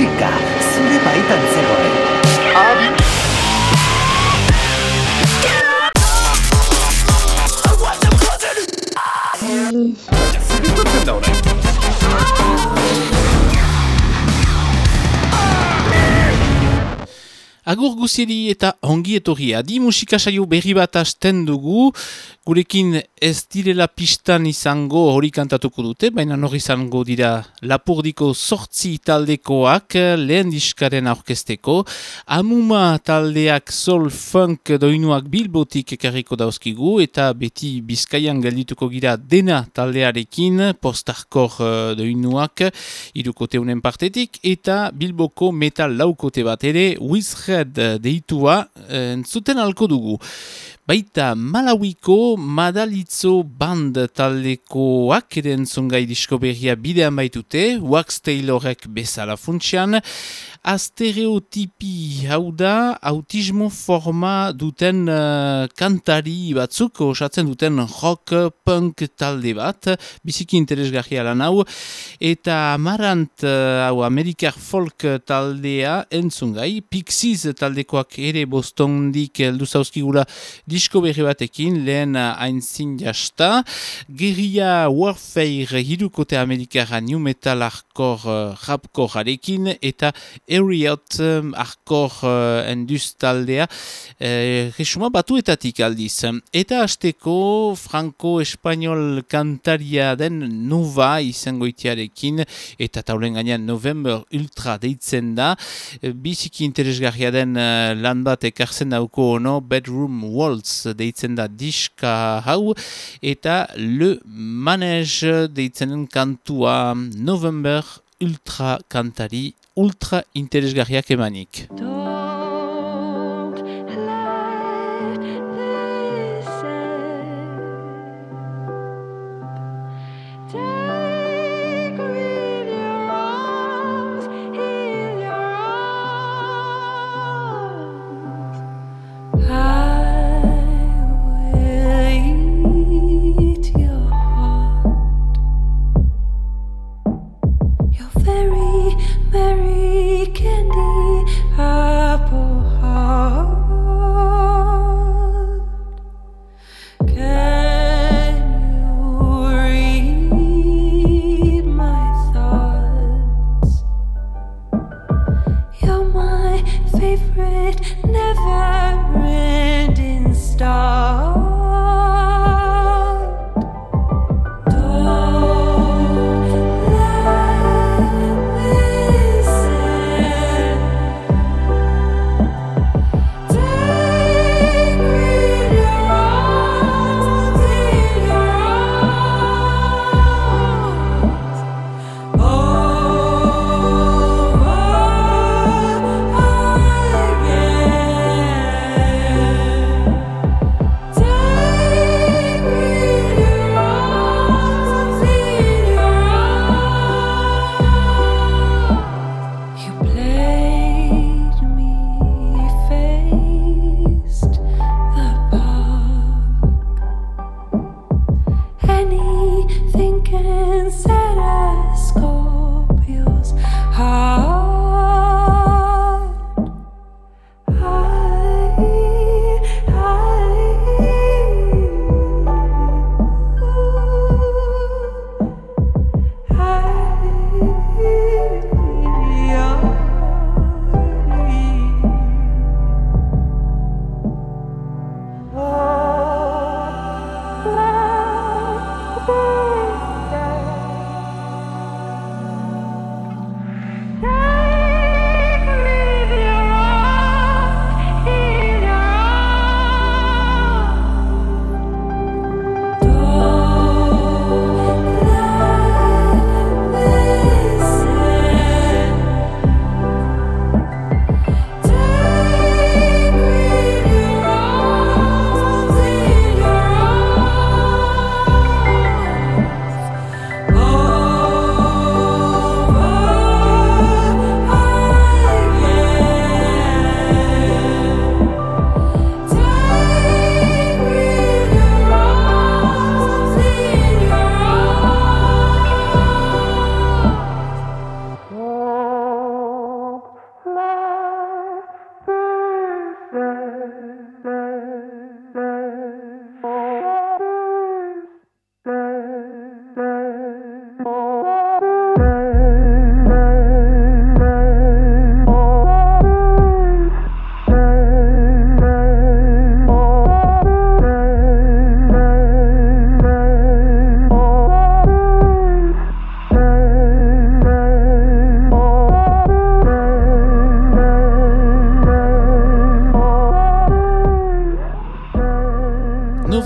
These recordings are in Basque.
進化すればいたん。り取ってんだ俺。Agur guziri eta ongi etorria. Di musika saio berri bat asten dugu, gurekin ez direla pistan izango hori kantatuko dute, baina nori izango dira lapurdiko sortzi taldekoak lehen diskaren aurkesteko. Amuma taldeak sol funk doinuak bilbotik ekarriko dauzkigu eta beti bizkaian geldituko gira dena taldearekin, postarkor uh, doinuak irukote unen partetik eta bilboko metal laukote bat ere, Wizred Eh, deitua eh, entzuten alko dugu. Baita Malawiko Madalitzo Band taldekoak ere entzungai disko berria bidean baitute, Wax Taylorek bezala funtsian, astereotipi hau da autismo forma duten uh, kantari batzuk osatzen duten rock punk talde bat. Biziki interesgarria lan hau. Eta amarant uh, hau amerikar folk taldea entzungai Pixies taldekoak ere bostondik eldu zauzkigula disko berri batekin lehen hainzin jasta Geria Warfare hirukote amerikara new metal hardcore uh, rapcore arekin eta Eriot um, arkor uh, enduz taldea uh, resuma batuetatik aldiz. Eta hasteko franco-espanol kantaria den Nova izango itiarekin eta taulen gainean November Ultra deitzen da. Uh, biziki interesgarria den uh, lan bat ekartzen dauko ono Bedroom Waltz deitzen da diska hau eta Le Manege deitzen kantua November Ultra kantari ultra interesgarriak emanik.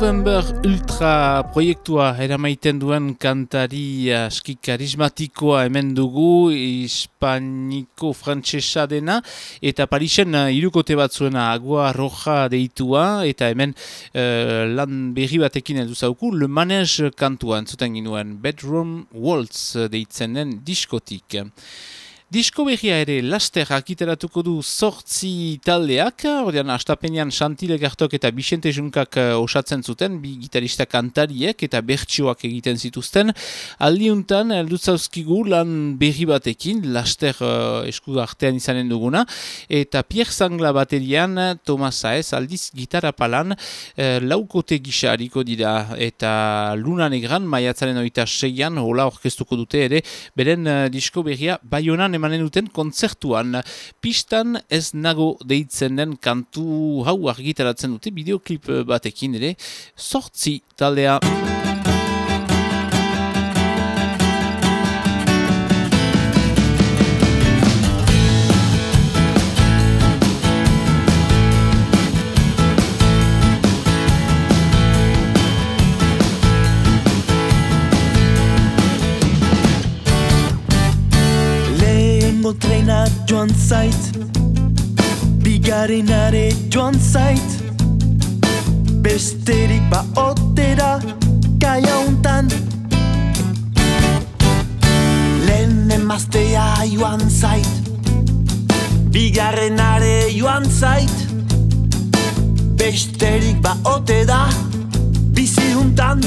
Number Ultra proiektua eramaiten duen kantari aski karismatikoa hemen dugu hispaniko frantsesa dena eta Parisen uh, irukote bat zuena agua roja deitua eta hemen uh, lan berri batekin edu zauku Le Manege kantua entzuten ginuen Bedroom Waltz deitzen den diskotik. Disko behia ere laster akiteratuko du sortzi taldeak, ordean astapenean Xantile Gartok eta Bixente Junkak uh, osatzen zuten, bi gitarista kantariek eta bertsioak egiten zituzten. Aldiuntan, eldutzauzkigu lan berri batekin, laster uh, esku artean izanen duguna, eta Pierre Zangla baterian, Tomas Saez, aldiz gitarra palan, uh, laukote gisa hariko dira, eta Luna Negran, maiatzaren oita seian, hola orkestuko dute ere, beren uh, disko berria baionan emanen duten kontzertuan. Pistan ez nago deitzen den kantu hau argitaratzen dute bideoklip batekin ere sortzi taldea. Zait. Bigarenare joan zait. Besterik ba otera Kaia untan Lehen emaztea joan zait. Bigarrenare joan zait. Besterik ba otera Bizi untan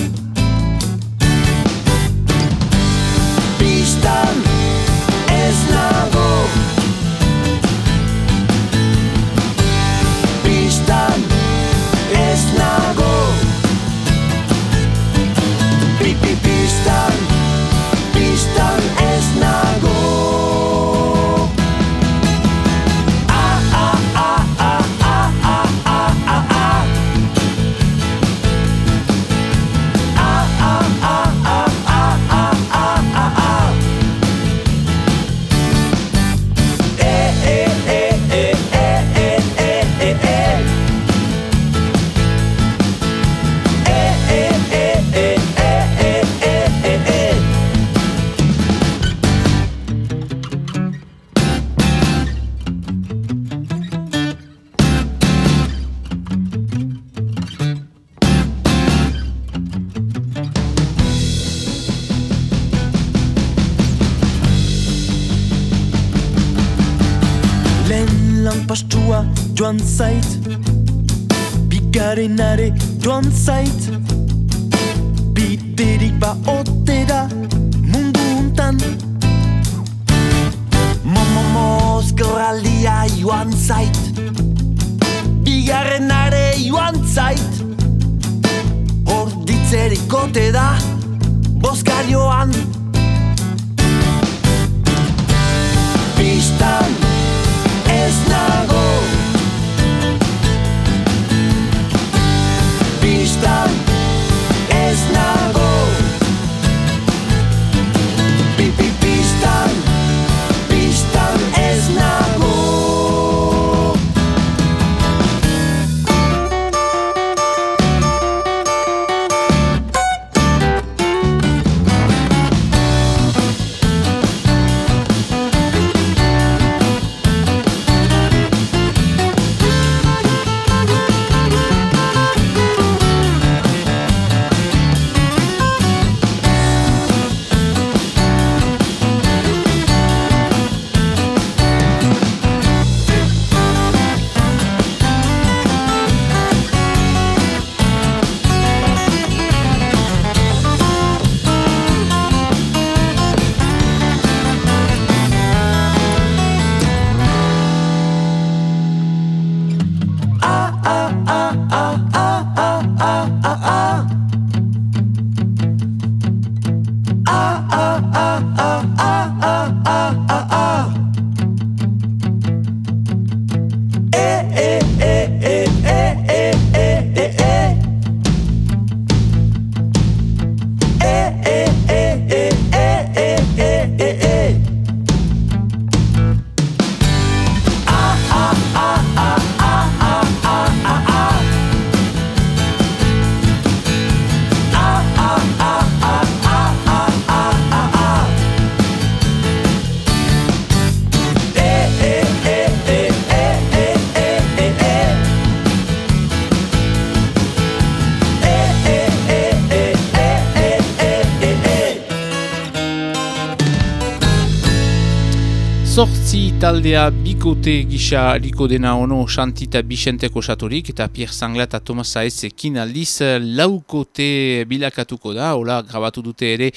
taldea bikote gisa liko dena ono Xantita Bixenteko saturik eta Pierre Sangla eta Thomas Aezekin aldiz laukote bilakatuko da, hola grabatu dute ere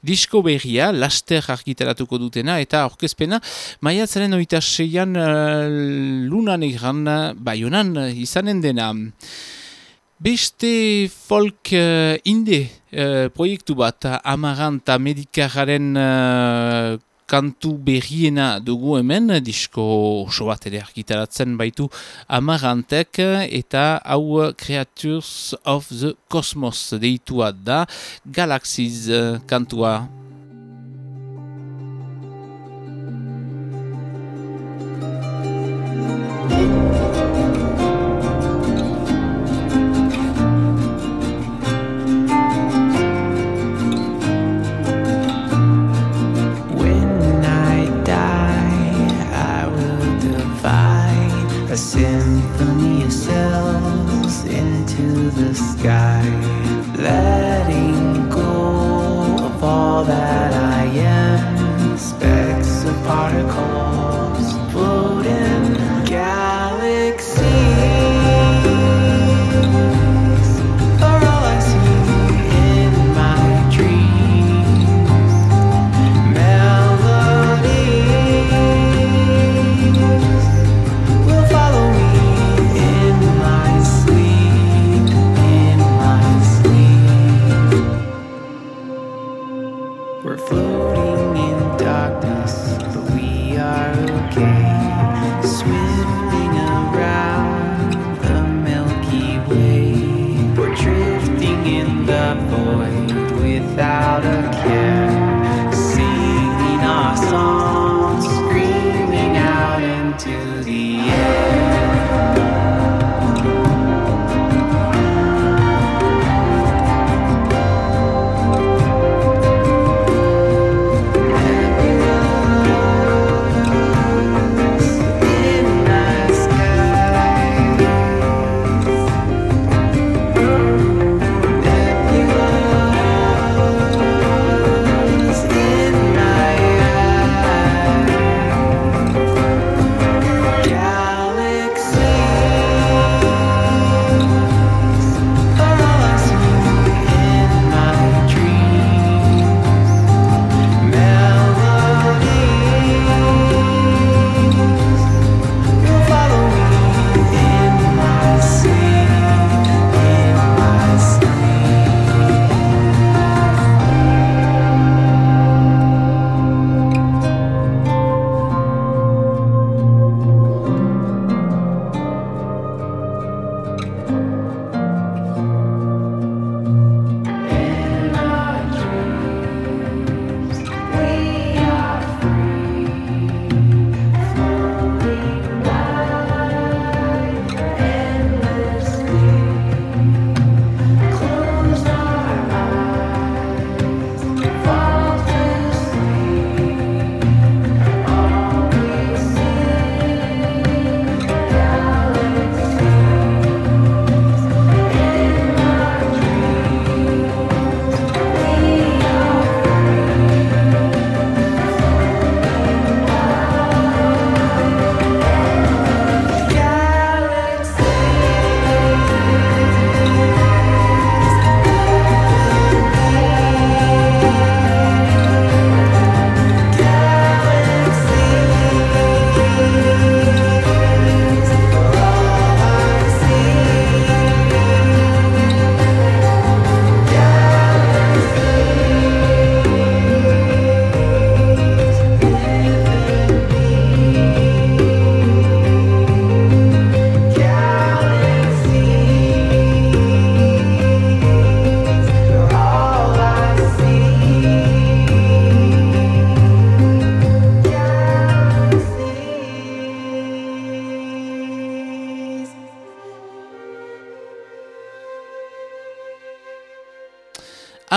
disko berria, laster argitaratuko dutena eta orkezpena maiatzaren oita seian uh, lunan egran baionan izanen dena. Beste folk uh, inde uh, proiektu bat amaranta medikararen uh, kantu berriena dugu hemen, disko oso bat ere argitaratzen baitu amarantek eta hau Creatures of the Cosmos deitua da Galaxies kantua.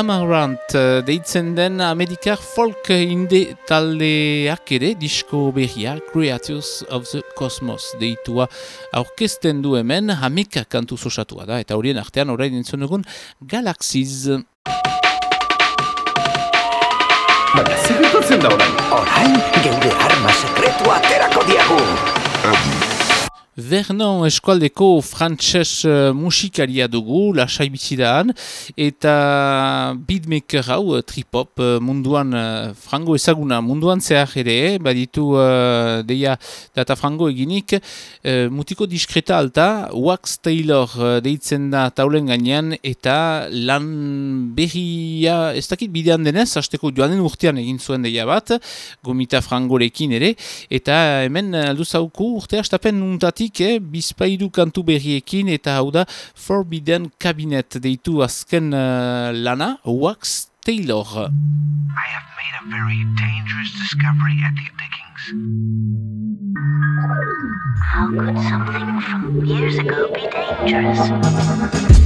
Amarant eh, deitzen den Amerikar folk inde taldeak ere disko berria Creatures of the Cosmos deitua aurkezten du hemen hamika kantu zosatua da eta horien artean orain entzun dugun Galaxies. Baina, zer da orain? Orain, geure arma sekretu Vernon eskualdeko frantses uh, musikaria dugu, lasai bizidaan, eta beatmaker hau, uh, trip-hop uh, munduan, uh, frango ezaguna munduan zehar ere, baditu uh, deia data frango eginik, uh, mutiko diskreta alta, Wax Taylor uh, deitzen da taulen gainean, eta lan berria, ez dakit bidean denez, hasteko joanen urtean egin zuen deia bat, gomita frangorekin ere, eta hemen aldu zauku urte hastapen nuntatik, eh, bizpairu kantu berriekin eta hau da Forbidden Cabinet deitu azken uh, lana, Wax Taylor. I have made a very dangerous discovery at the diggings. How could something from years ago be dangerous?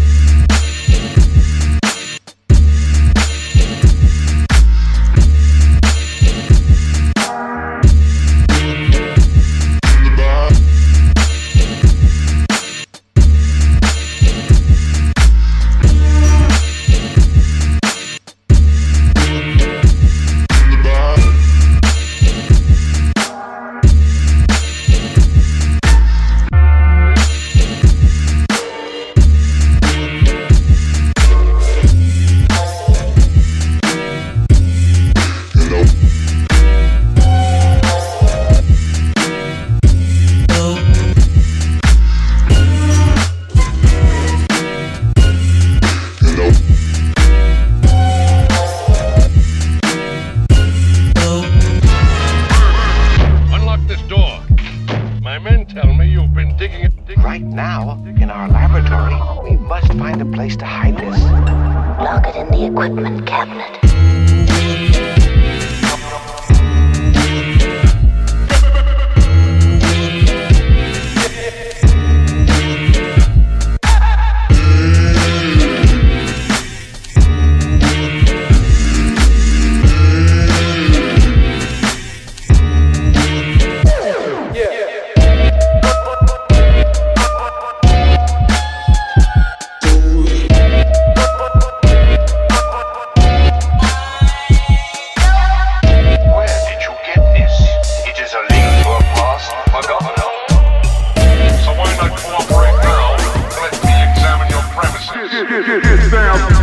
get, get, get down.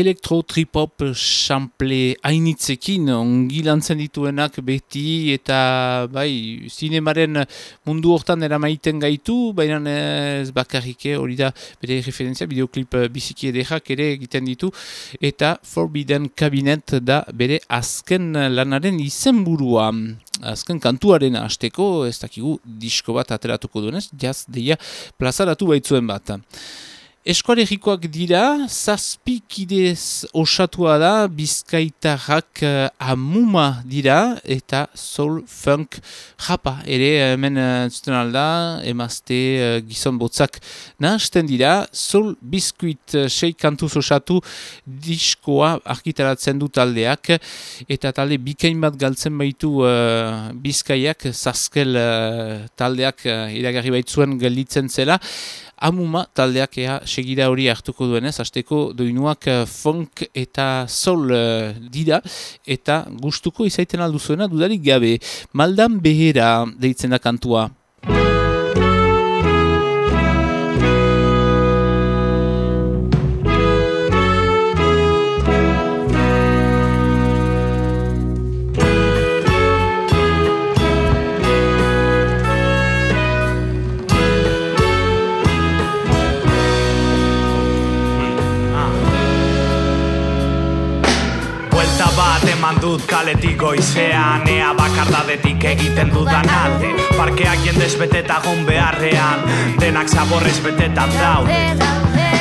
Elektro trip-hop sample hainitzekin ongi lantzen dituenak beti eta bai zinemaren mundu hortan eramaiten gaitu, baina ez bakarrike hori da bere referentzia, bideoklip eh, biziki edekak ere egiten ditu eta Forbidden Cabinet da bere azken lanaren izenburua. Azken kantuaren hasteko ez dakigu disko bat ateratuko duenez, jaz deia plazaratu baitzuen bat. Eskualerikoak dira, zazpikidez osatua da, bizkaitarrak uh, amuma dira, eta soul funk japa. Ere, hemen uh, zuten alda, emazte uh, gizon botzak nahazten dira, soul biskuit uh, sei kantuz osatu diskoa argitaratzen du taldeak, eta talde bikain bat galtzen baitu uh, bizkaiak, zazkel uh, taldeak uh, iragarri baitzuen gelditzen zela, Amuma taldeak ea segida hori hartuko duenez, hasteko doinuak eh, funk eta soul eh, dira, eta gustuko izaiten alduzuena dudarik gabe. Maldan behera deitzen da kantua. Dut kaletik goizean Ea bakardadetik egiten dudan alde Parkeak jendez beteta gon beharrean Denak zaborrez beteta daude.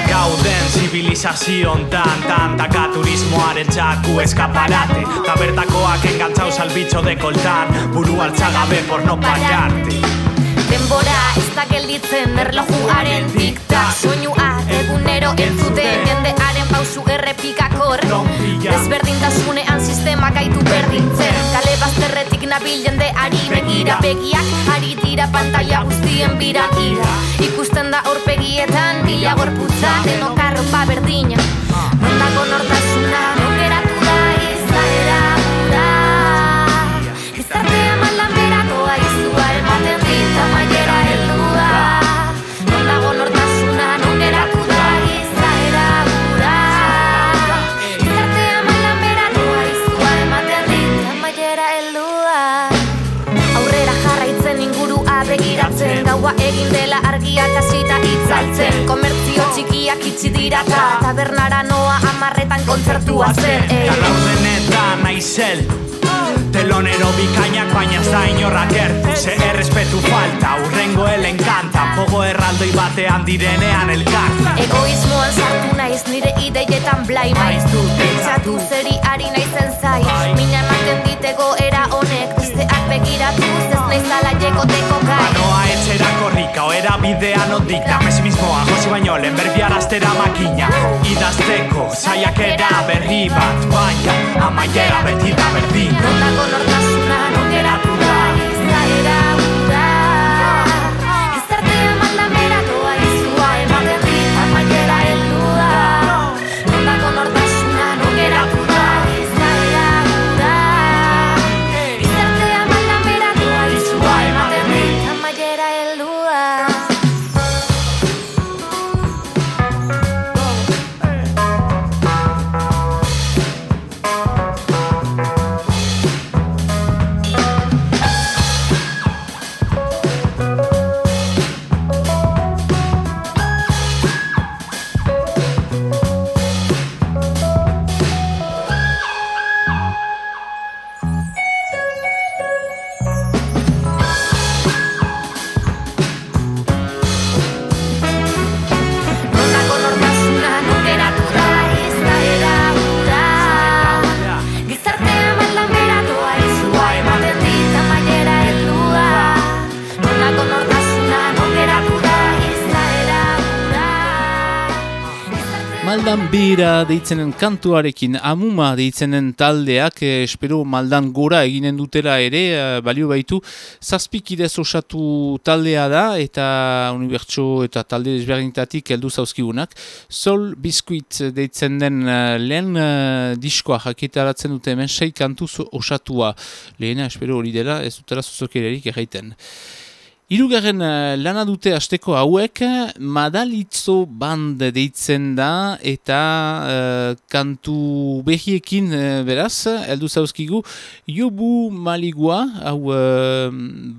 Gauden zibilizazio ontan Tantaka turismoaren txaku eskaparate Ta bertakoak engantzau salbitxo dekoltan Buru altzagabe por no pararte Denbora ez da gelditzen erlojuaren tiktak Soinua egunero entzuten jendearen pausu errepikakor Desberdintasunean sistema gaitu berdintzen Kale bazterretik nabil jendeari begira. begiak Ari dira pantalla guztien bira. Ira Ikusten da horpegietan bila gorputza Deno karropa berdina. Nondako nortasuna txikiak itxi dira ta. Tabernara noa amarretan kontzertua zen ei. Talaudenetan naizel Telonero bikainak baina ez da inorra gertu Ze errespetu falta, urrengo elen kanta Pogo erraldoi batean direnean elkarta Egoismoan sartu naiz nire ideietan blai maiz. Pentsatu zeri ari naizen zai Mina ematen lehen berbiaraztera makina. Idazteko, saiakera berri bat Baina, amaiera beti da berdin Nondako nortasuna non geratu da izaera Bira deitzenen kantuarekin amuma deitzenen taldeak eh, espero maldan gora eginen dutela ere eh, balio baitu. Zazpikidez osatu taldea da eta unibertso eta talde desberdinetatik heldu zauzkigunak. Sol Biskuit deitzen den eh, lehen eh, diskoa jakitaratzen dute hemen sei kantuz osatua. Lehena espero hori dela ez dutela zuzokelerik erraiten Hirugarren eh, lana dute asteko hauek Madalitzo band deitzen da eta eh, kantu behiekin eh, beraz, heldu zauzkigu. Jobu Maligua, hau uh,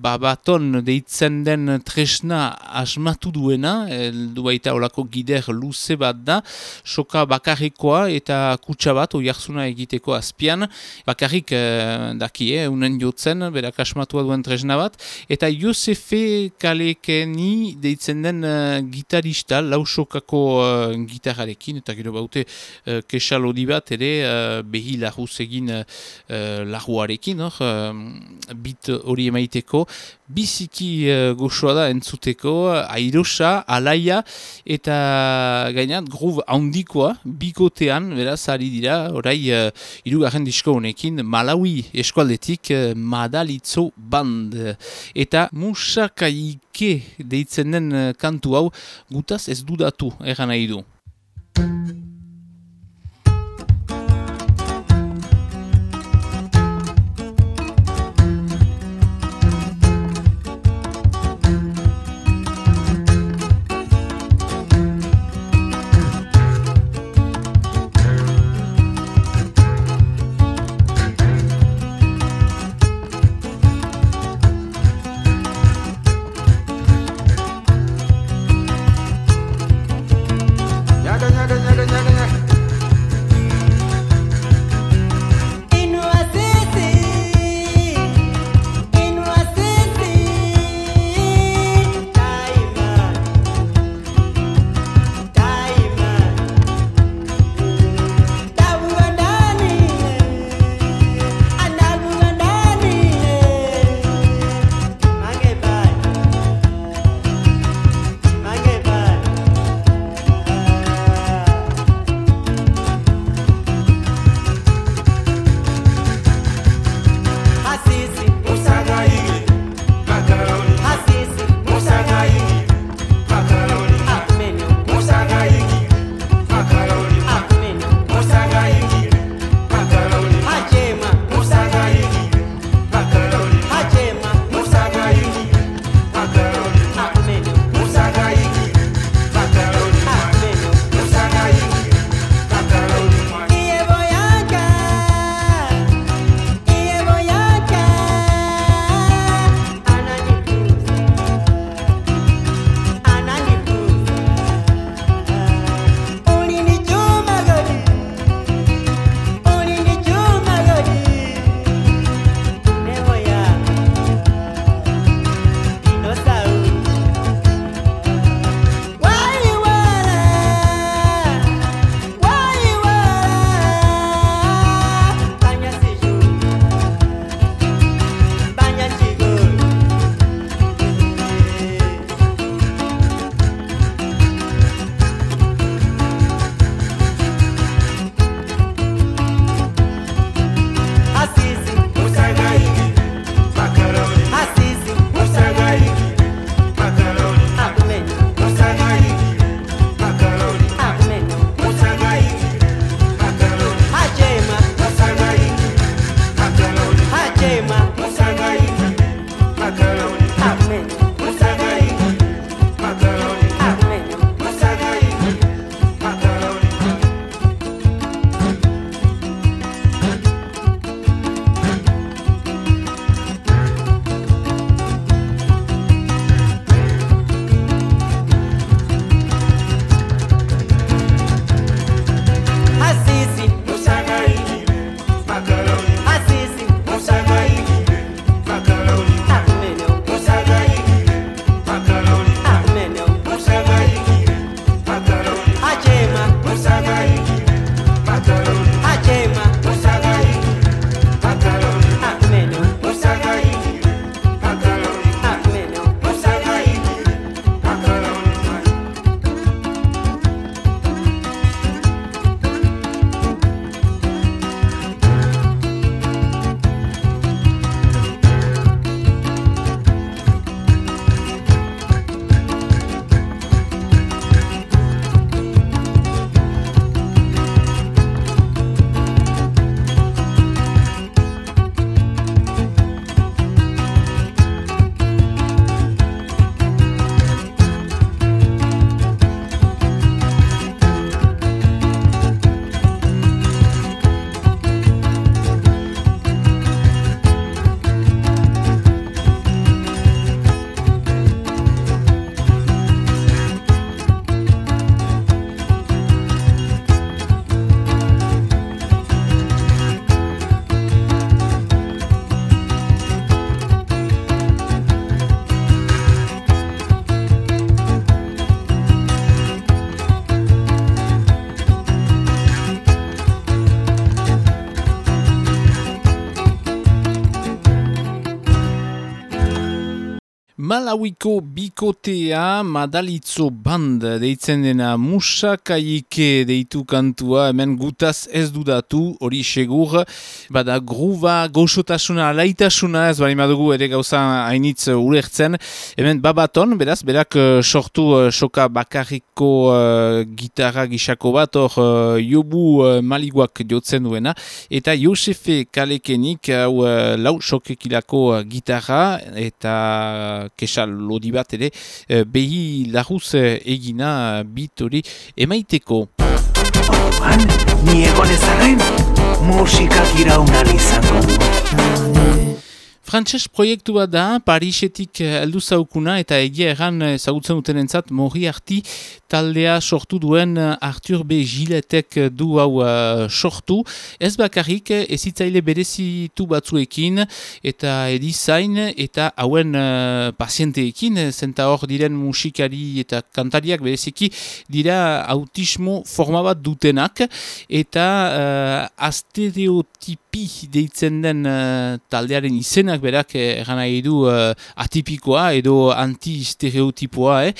babaton deitzen den tresna asmatu duena, heldu baita olako gider luze bat da, soka bakarrikoa eta kutsa bat oiarzuna egiteko azpian, bakarrik uh, dakie, unen jotzen, berak asmatua duen tresna bat, eta Josefe Kalekeni deitzen den uh, gitarista, lausokako uh, gitarrarekin, eta gero baute uh, kesalodi bat ere uh, behi laguz egin uh, laguarekin, hor, uh, bit hori emaiteko, biziki uh, goxoa da entzuteko, airosa, alaia, eta gainat groove handikoa, bikotean, beraz, ari dira, orai, uh, irugarren disko honekin, Malawi eskualdetik, uh, Madalitzo Band. Eta Musakaike deitzen den uh, kantu hau, gutaz ez dudatu, egan nahi du. Malawiko bikotea Madalitzo Band deitzen dena musakaike deitu kantua. Hemen gutaz ez dudatu hori segur. Bada gruba goxotasuna alaitasuna ez bari madugu ere gauza hainitz ulertzen. Hemen babaton beraz berak uh, sortu uh, soka bakarriko uh, gitarra gisako bat hor uh, jobu uh, maliguak jotzen duena. Eta Josefe Kalekenik hau uh, lau sokekilako uh, gitarra eta kesal lodi bat ere eh, behi laguz eh, egina bit hori emaiteko. Orduan, ni egon ezaren, musikak iraunari izango du. Frantses proiektu bat da, Parisetik eh, heldu zaukuna eta egia erran ezagutzen duten entzat morri arti taldea sortu duen eh, Arthur B. Giletek du hau uh, sortu. Ez bakarrik ezitzaile berezitu batzuekin eta edizain eta hauen uh, pazienteekin, zenta hor diren musikari eta kantariak bereziki dira autismo forma bat dutenak eta uh, astereotipi deitzen den uh, taldearen izenak berak eran nahi du uh, atipikoa edo anti-stereotipoa, eh?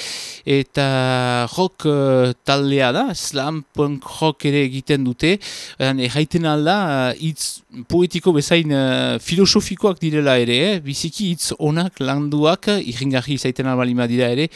eta rock uh, taldea da, slam punk rock ere egiten dute, erraiten alda, uh, itz poetiko bezain uh, filosofikoak direla ere, eh? biziki hitz onak landuak, irringarri zaiten albalima dira ere,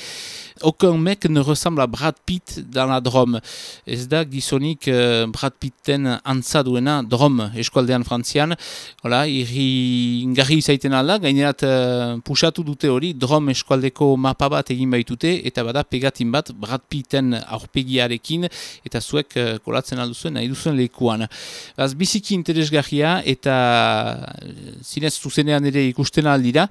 aucun mec ne ressemble à Brad Pitt dans la Drôme. Ez da gizonik uh, Brad Pitten antza duena Drôme eskualdean frantzian. Hola, irri ingarri izaiten alda, gainerat uh, pusatu dute hori Drôme eskualdeko mapa bat egin baitute eta bada pegatin bat Brad Pitten aurpegiarekin eta zuek uh, kolatzen alduzuen nahi duzuen lekuan. Baz, biziki interesgarria eta uh, zinez zuzenean ere ikusten aldira.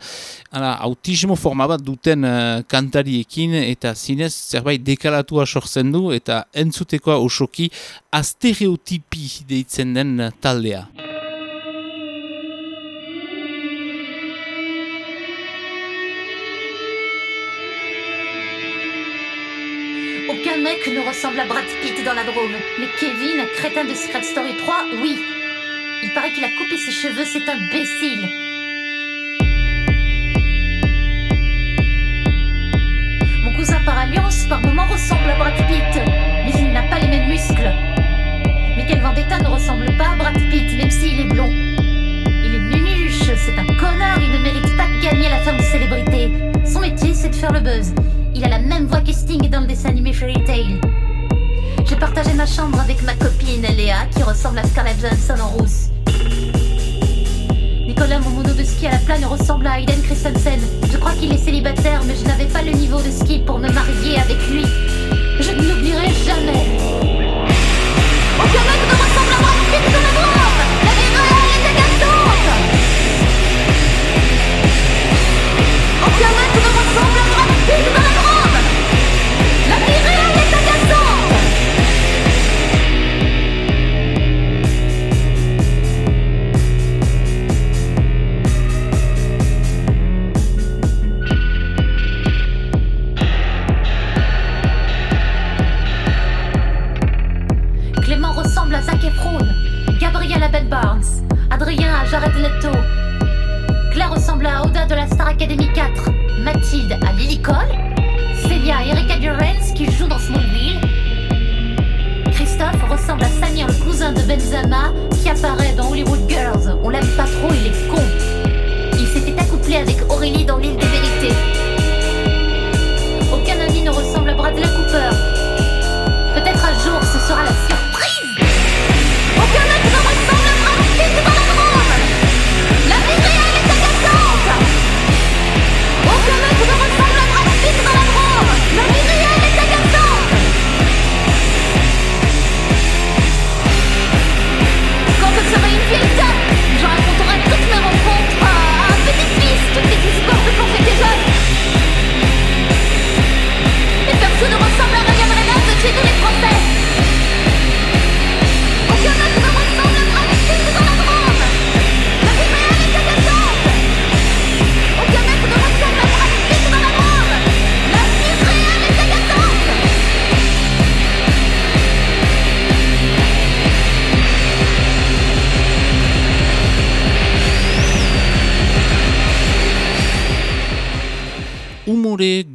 Hala, autismo forma bat duten uh, kantariekin eta zinez zerbait dekalatua sortzen du eta entzutekoa osoki astereotipi deitzen den taldea. Aucun mec ne ressemble à Brad Pitt dans la Drôme. Mais Kevin, crétin de Secret Story 3, oui. Il paraît qu'il a coupé ses cheveux, c'est imbécile. Par alliance, par moments, ressemble à Brad Pitt. Mais il n'a pas les mêmes muscles. Michael Vendetta ne ressemble pas à Brad Pitt, même s'il est blond. Il est nunuche, c'est un connard, il ne mérite pas de gagner la femme de célébrité. Son métier, c'est de faire le buzz. Il a la même voix que Sting dans le dessin animé Fairy Tail. J'ai partagé ma chambre avec ma copine Léa, qui ressemble à Scarlett Johansson en rousse. Nicolas, mon mono de ski à la plane, ressemble à Aiden Christensen. Je crois qu'il est célibataire, mais je n'avais pas le niveau de ski pour me marier avec lui. Je ne l'oublierai jamais. Claire ressemble à Oda de la Star Academy 4, Mathilde à Lily Cole, Célia à Erika Durance qui joue dans Smallville. Christophe ressemble à Samir, le cousin de Benzema, qui apparaît dans Hollywood Girls. On l'aime pas trop, il est con. Il s'était accouplé avec Aurélie dans l'île des vérités. Aucun ami ne ressemble à Bradley Cooper. Peut-être un jour ce sera la surprise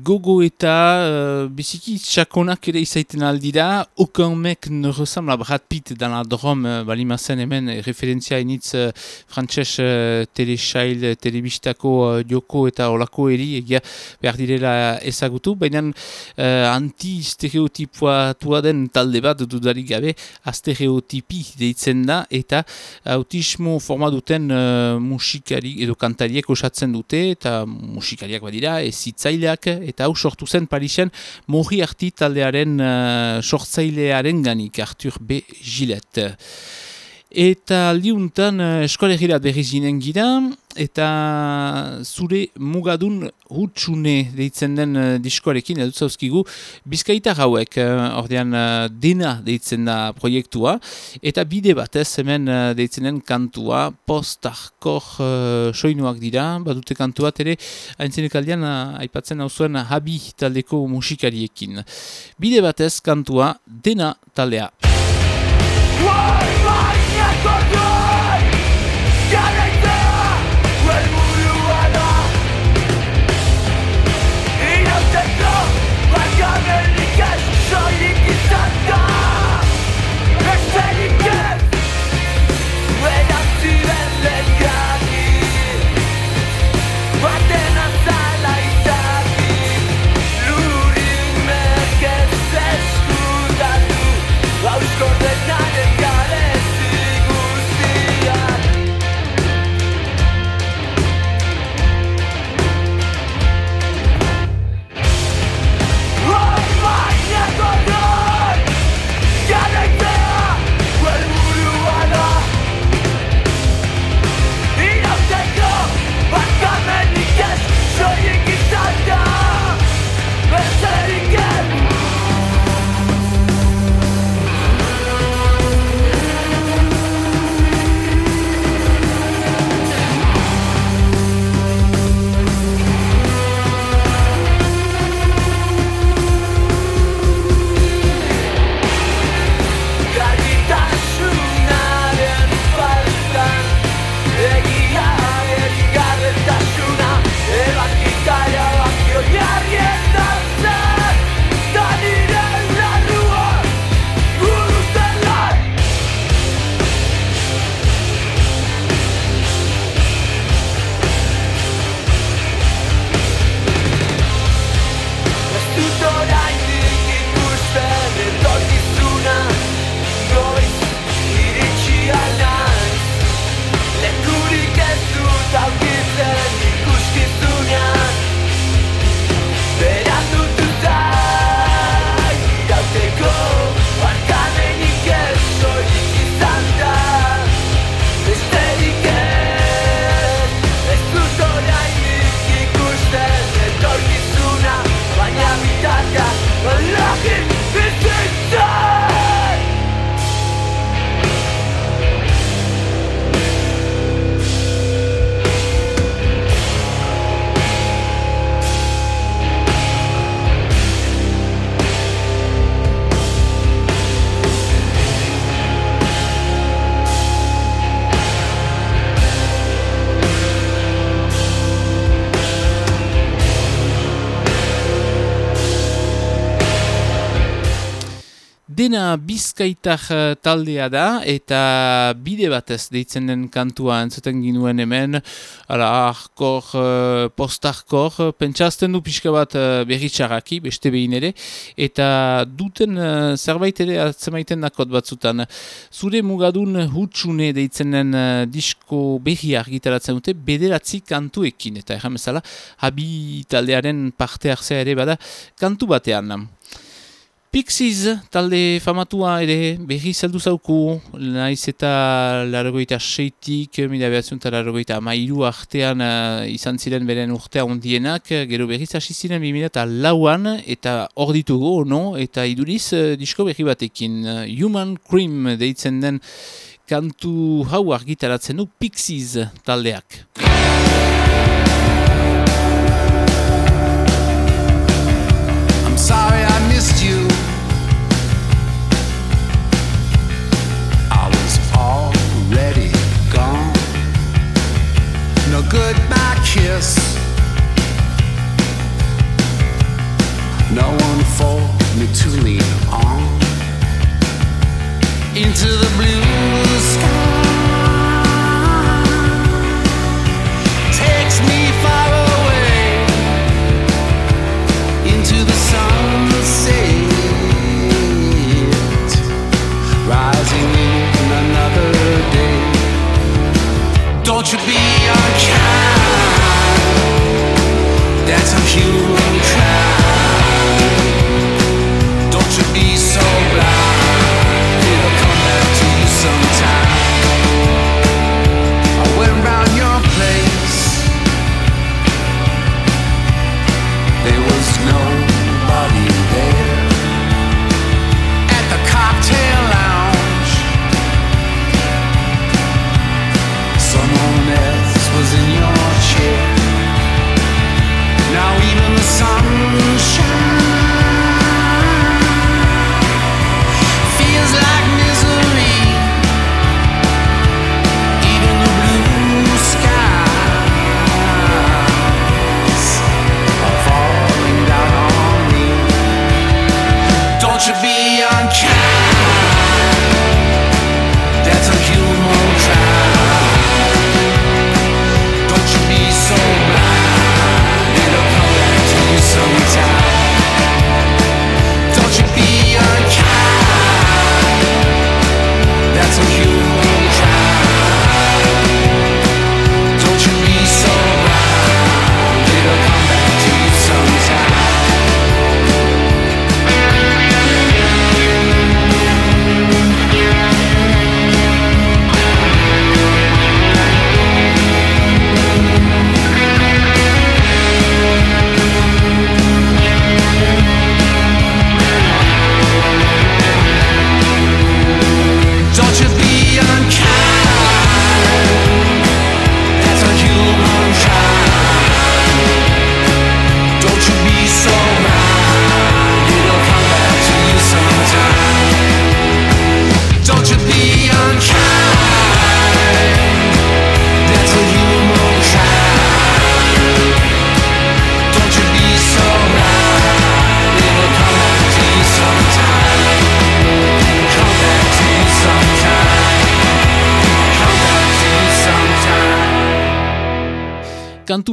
zure gogo eta uh, biziki txakonak ere izaiten aldira, mec ne ressemble à Brad Pitt dans la Drôme, uh, balimazen hemen eh, referentzia initz uh, frantxez uh, telesail, telebistako uh, eta olako eri egia behar direla ezagutu, baina uh, anti-stereotipoatua den talde bat dudarik gabe, astereotipi deitzen da, eta autismo forma duten uh, musikari edo kantariek osatzen dute, eta musikariak badira, ezitzaileak, eta hau sortu zen Parisen morri arti taldearen uh, sortzailearen ganik, Arthur B. Gillette. Eta liuntan uh, eskolegirat berriz ginen gira, eta zure mugadun hutsune deitzen den uh, diskoarekin, edut zauzkigu, bizkaita hauek, uh, ordean dena deitzen da proiektua, eta bide batez hemen deitzen den kantua, post-arkor uh, soinuak dira, badute kantua ere, haintzenek aldean, aipatzen hau zuen habi taldeko musikariekin. Bide batez kantua, dena taldea. dena bizkaitar uh, taldea da eta bide batez deitzen den kantua entzuten ginuen hemen. Ala arkor, uh, post-arkor pentsazten du pixka bat berritxaraki, beste behin ere eta duten zerbait ere atzemaiten dakot batzutan. Zure mugadun hutsune deitzen den disko berri argitaratzen dute bederatzi kantuekin eta erramezala habi taldearen parte hartzea ere bada kantu batean Pixiz talde famatua ere berri zeldu zauku, naiz eta largoita seitik, mila behatzen eta largoita mairu artean uh, izan ziren beren urtea ondienak, gero berriz hasi ziren bimila eta lauan, eta hor ditugu, no? eta iduriz uh, disko berri batekin. Uh, Human Cream deitzen den kantu hau argitaratzen du Pixiz taldeak. Goodbye kiss no one for me to lean on. Into the blue sky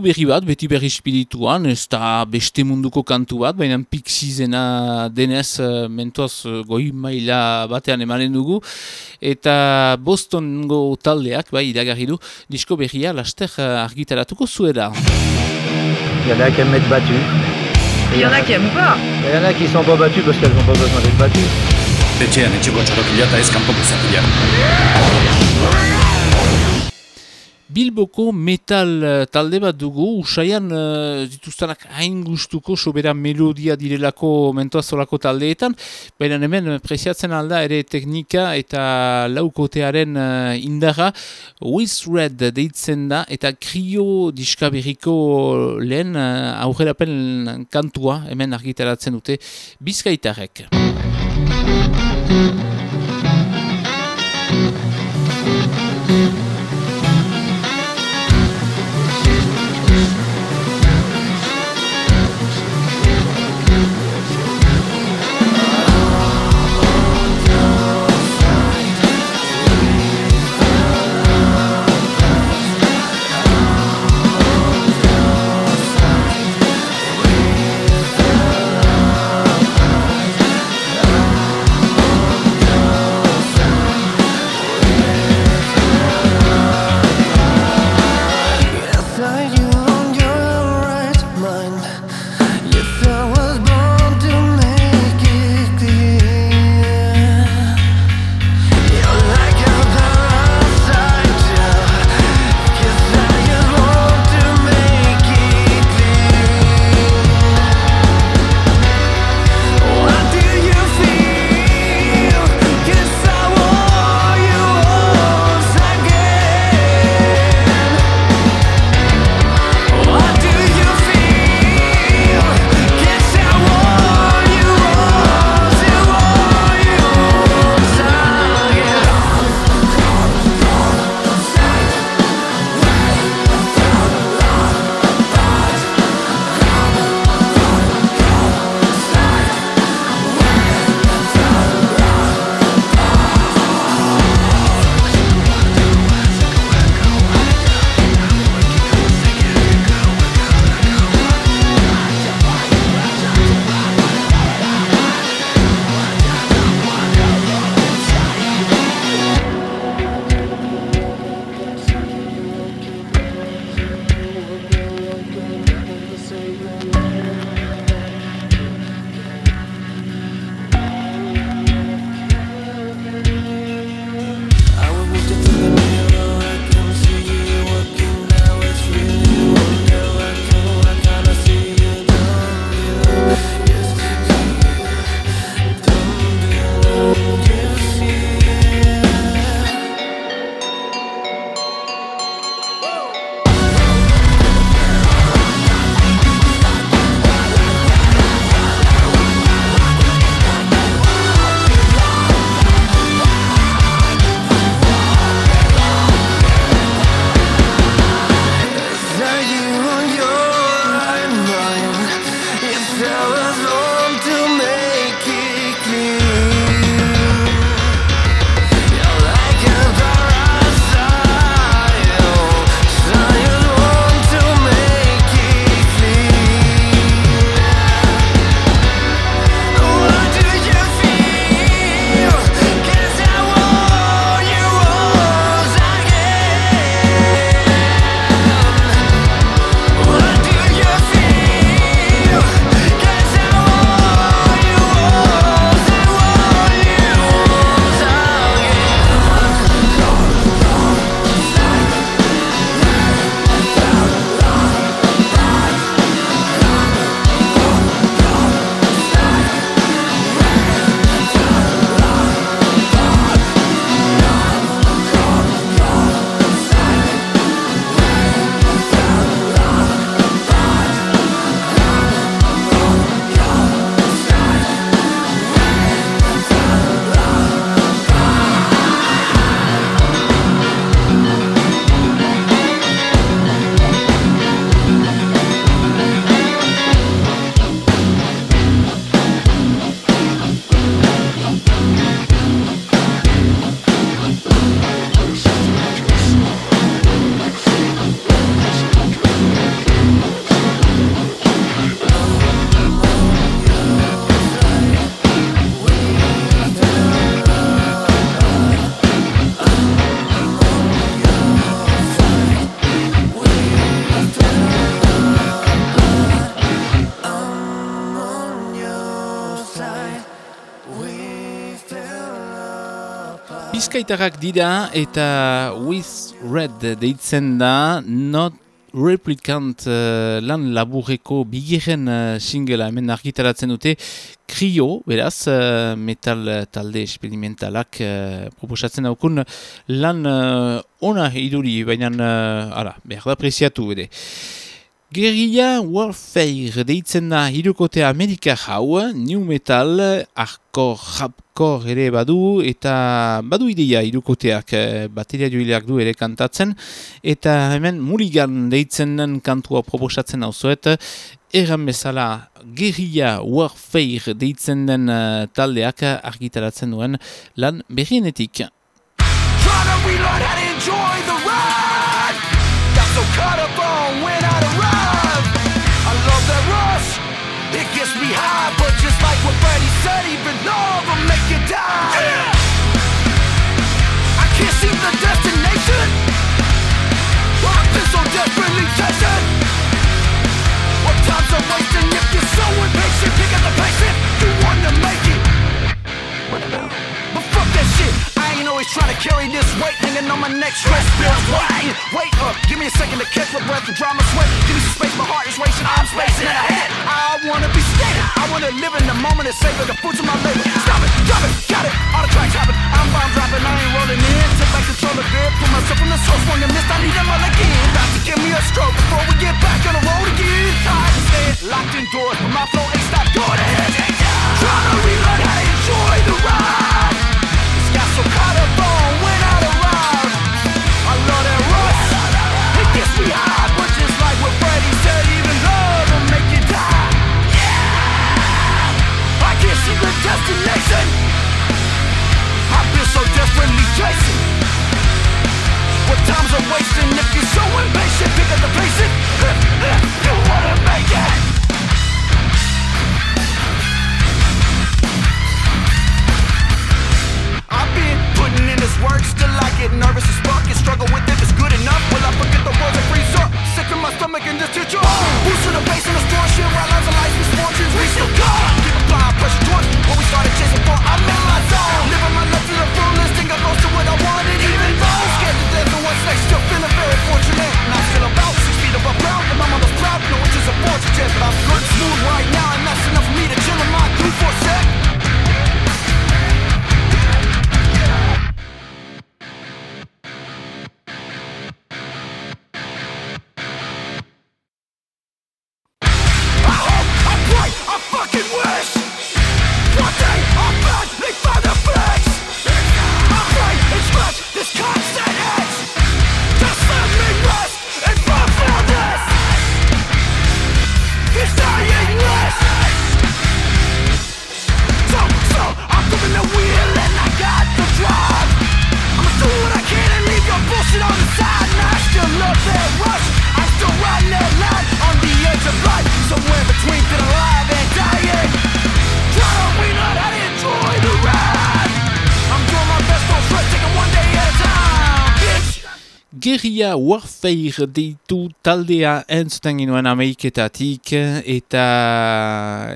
berri bat, beti berri espirituan, ez da beste munduko kantu bat, baina pixizena denez eh, mentoaz eh, goi maila batean emanen dugu, eta Bostongo taldeak, bai, iragarri du, disko berria laster eh, argitaratuko zuera. Il y en a qui aiment être battus. Il y en a qui aiment pas. Il y en a qui sont pas battus parce qu'elles n'ont pas besoin d'être battues. Etxean etxeko txarokila eta ez kanpoko zapila. Bilboko metal eh, talde bat dugu, usaian uh, dituztenak hain gustuko sobera melodia direlako mentoazolako taldeetan, baina hemen preziatzen alda ere teknika eta laukotearen uh, indarra, Wiz Red deitzen da eta krio diskaberiko lehen uh, aurrerapen kantua hemen argitaratzen dute bizkaitarrek. Don't Bizkaitarrak dira eta With Red deitzen da Not Replicant uh, lan laburreko bigiren uh, singela hemen argitaratzen dute Krio, beraz, uh, metal talde experimentalak uh, proposatzen daukun lan uh, ona iduri, baina uh, ara, behar da preziatu bede. Guerrilla Warfare deitzen da hirukote Amerika hau, New Metal, hardcore, rapcore ere badu, eta badu ideia hirukoteak eh, bateria joileak du ere kantatzen, eta hemen Mulligan deitzen den kantua proposatzen hau zuet, erran bezala Guerrilla Warfare deitzen den uh, taldeak argitaratzen duen lan berrienetik. Trying to reload and enjoy the ride. Impatient? Pick up the always trying to carry this weight hanging on my neck. Stress bills waiting. Wait up. Give me a second to catch my breath and dry my sweat. Give me some space. My heart is racing. I'm spacing ahead. I wanna be steady. I wanna live in the moment and savor the fruits of my labor. Stop it. Drop it. Got it. All the tracks happen. I'm bomb dropping. I ain't rolling in. Take back control of it. Put myself in the source. Swung and missed. I need them all again. About to give me a stroke before we get back on the road again. Tired to stand. Locked indoors. But my flow ain't stopped. Go ahead. Trying to relearn the. I've been so desperately chasing. What times I'm wasting if you're so impatient? Pick up the patient. You wanna make it. Guerrilla Warfare deitu taldea entzuten ginoen Ameriketatik eta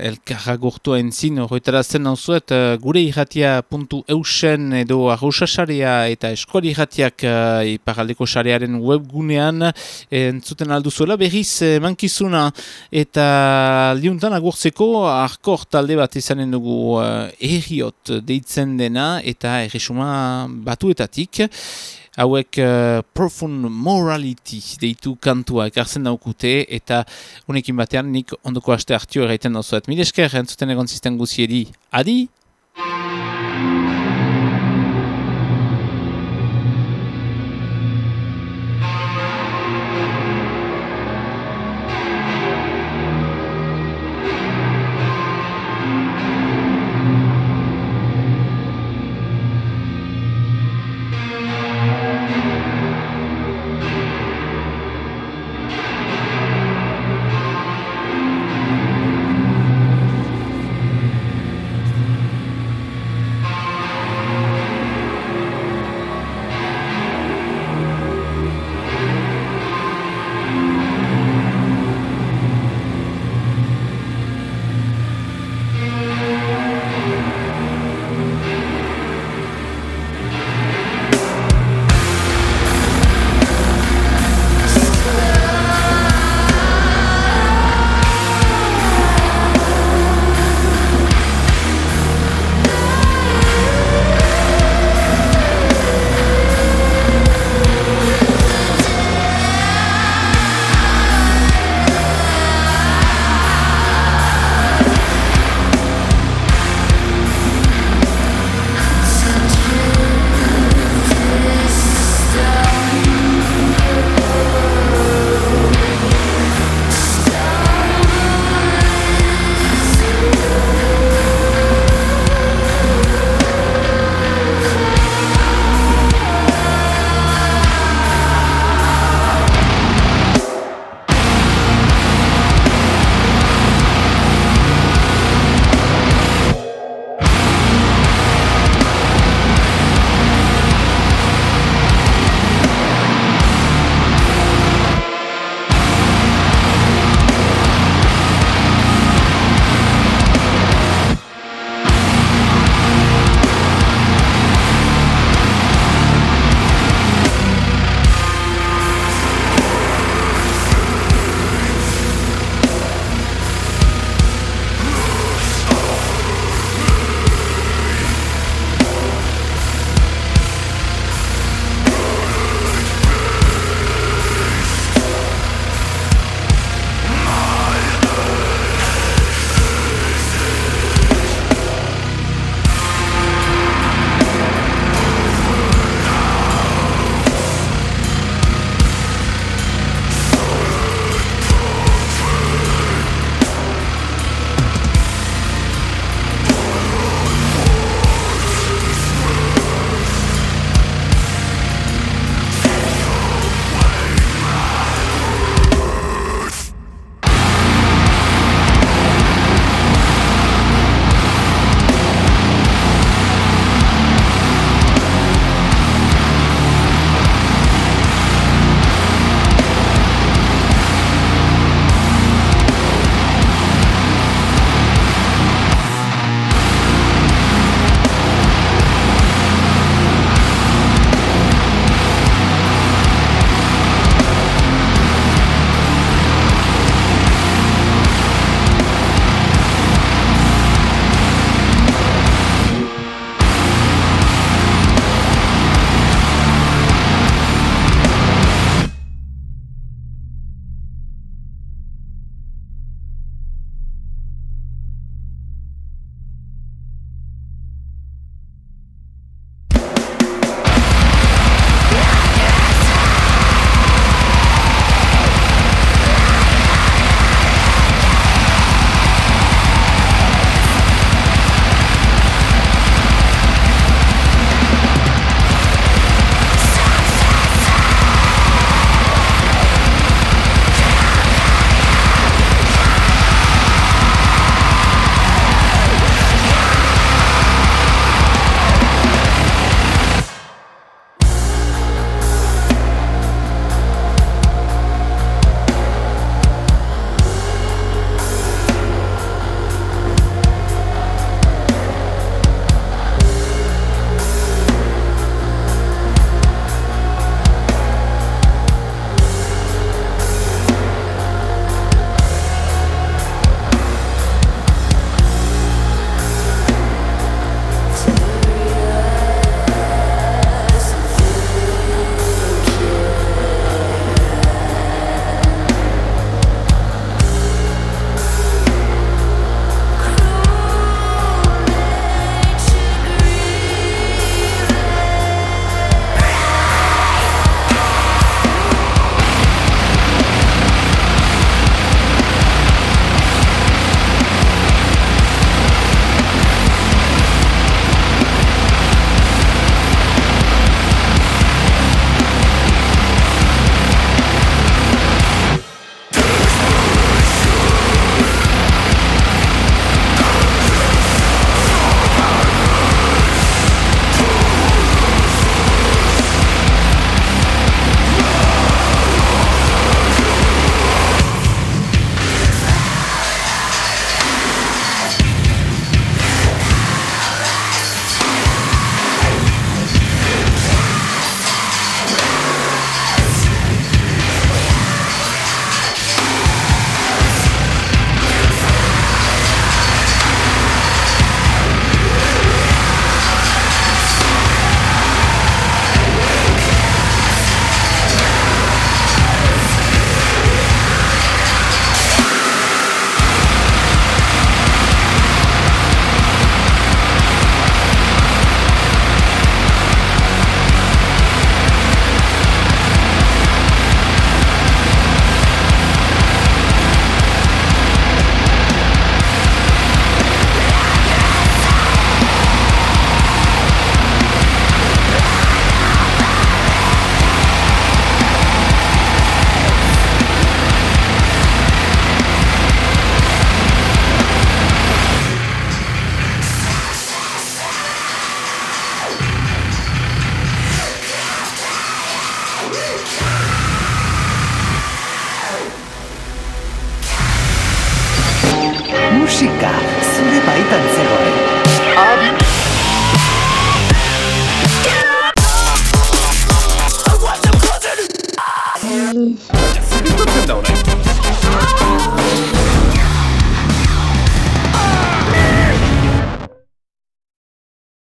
elkarra gortua entzin horretarazten nauzuet uh, gure irratia puntu eusen edo arrosasarea eta eskuali irratiak uh, iparaldeko sarearen webgunean entzuten alduzuela berriz mankizuna eta liuntan agurtzeko arkor talde bat izanen dugu erriot deitzen dena eta erresuma batuetatik hauek uh, Profound Morality deitu kantua ekartzen daukute eta unekin batean nik ondoko aste hartio erraiten dauzuet. Mil esker entzuten egon zisten guziedi. Adi!